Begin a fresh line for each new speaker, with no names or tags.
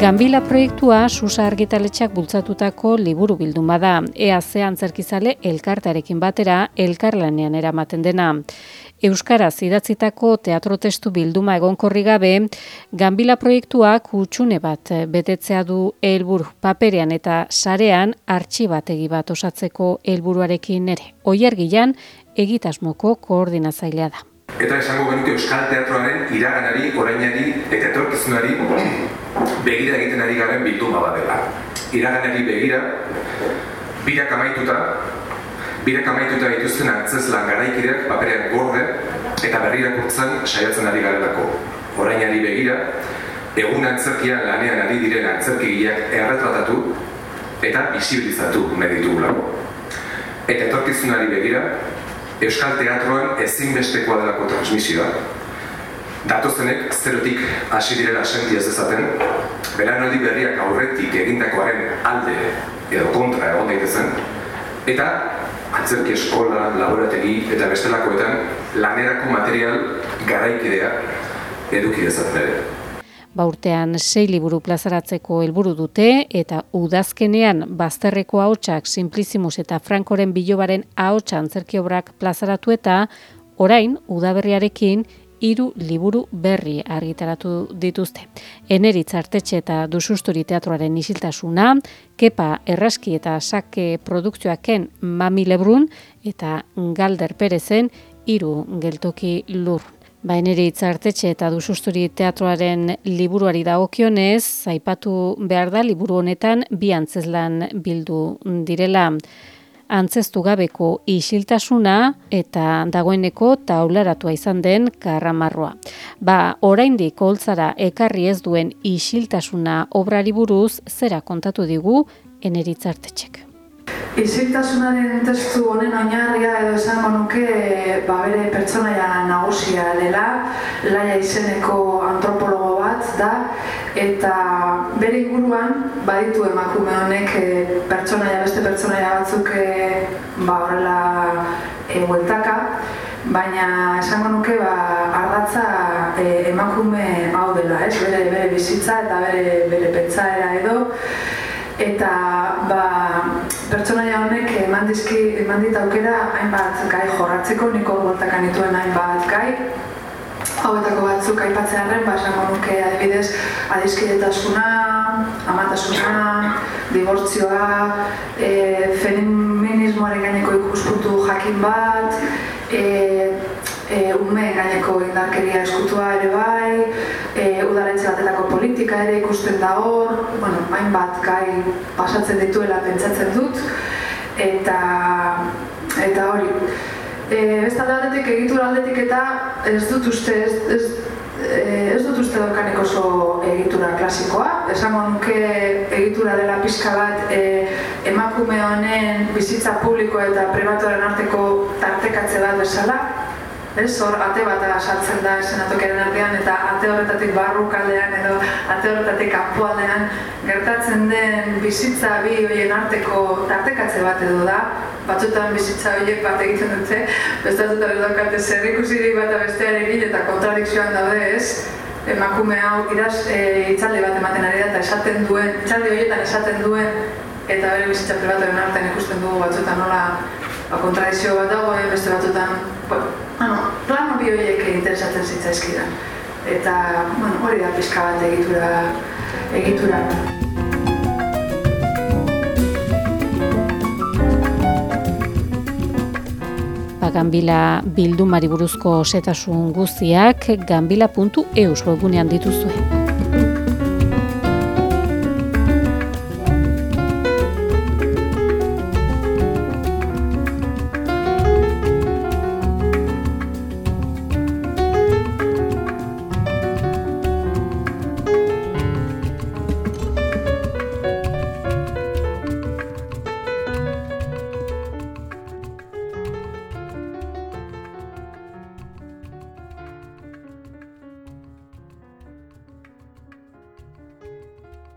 Gambila proiektua susa argitaletxak bultzatutako liburu bilduma da. Ea ze antzerkizale elkartarekin batera elkarlanean eramaten dena. Euskaraz idatzitako teatro testu bilduma egonkorri gabe, Gambila proiektuak utxune bat betetzea du helburu paperean eta sarean artxibategi bat osatzeko helburuarekin ere. Oiergilan egitasmoko koordinazailea da.
Eta esango genuke Euskal Teatroaren iraganari, orainari eta etorkizunari begira egiten ari garen bilduma bat dela. Iraganari begira, birak amaituta, birak amaituta dituzten antzeslan garaikideak paperean gorde eta berrirakurtzen saiatzen ari garelako. Orainari begira, egun antzerkia lanean ari diren antzerkigileak erretratatu eta bisibilizatu meditugulako. Eta etorkizunari begira, Euskal Teatroan ezinbestekoa delako transmisioa. Datozenek zerotik hasi direla senti ez dezaten, beranaldi berriak aurretik egindakoaren alde edo kontra egon daitezen, eta antzerki eskola, laborategi eta bestelakoetan lanerako material garaikidea eduki dezaten ere
ba urtean sei liburu plazaratzeko helburu dute eta udazkenean bazterreko ahotsak Simplicimus eta Frankoren bilobaren ahotsa antzerki obrak plazaratu eta orain udaberriarekin hiru liburu berri argitaratu dituzte. Eneritz artetxe eta dususturi teatroaren isiltasuna, kepa erraski eta sake produkzioaken mami lebrun eta galder perezen hiru geltoki lur. Baineri itzartetxe eta dususturi teatroaren liburuari dagokionez, zaipatu behar da liburu honetan bi antzeslan bildu direla antzestu gabeko isiltasuna eta dagoeneko taularatua izan den karramarroa. Ba, oraindik holtzara ekarri ez duen isiltasuna obrari buruz zera kontatu digu eneritzartetxek.
Isiltasunaren testu honen oinarria edo esango nuke ba bere pertsonaia nagusia dela, laia izeneko antropologo bat da, eta bere inguruan baditu emakume honek e, pertsonaia, beste pertsonaia batzuk e, ba horrela e, bueltaka, baina esango nuke ba, ardatza emakume hau dela, ez? Bere, bere bizitza eta bere, bere pentsaera edo, eta ba, pertsonaia honek eman dizki eman dit aukera hainbat gai jorratzeko niko gortakan dituen hainbat gai. Hauetako batzuk aipatzearren ba esango nuke adibidez adiskidetasuna amatasuna dibortzioa e, feminismoaren gaineko ikuspuntu jakin bat e, e, ume gaineko indarkeria eskutua ere bai, ere ikusten da hor, bueno, hain bat gai pasatzen dituela pentsatzen dut, eta, eta hori. E, talde aldetik, egitura aldetik eta ez dut uste, ez, ez, e, ez dut uste daukanik oso egitura klasikoa. Esango nuke egitura dela pixka bat e, emakume honen bizitza publiko eta privatuaren arteko tartekatze bat bezala, Ez, hor, ate bat sartzen da esenatokearen artean eta ate horretatik barru kaldean edo ate horretatik kanpoaldean gertatzen den bizitza bi hoien arteko tartekatze bat edo da. Batzutan bizitza horiek bat egiten dute beste dut hori daukate zer ikusirik bat bestearekin eta kontradikzioan daude ez? Emakume hau iraz e, itzalde bat ematen ari da eta esaten duen, itzalde horietan esaten duen eta bere bizitza pribatuaren artean ikusten dugu batzutan nola ba, kontradikzio bat dago, beste batzutan bueno, bi horiek interesatzen zitzaizkidan. Eta, bueno, hori da pizka bat egitura, egitura.
Ba, Gambila bildumari buruzko setasun guztiak gambila.eus webgunean dituzue.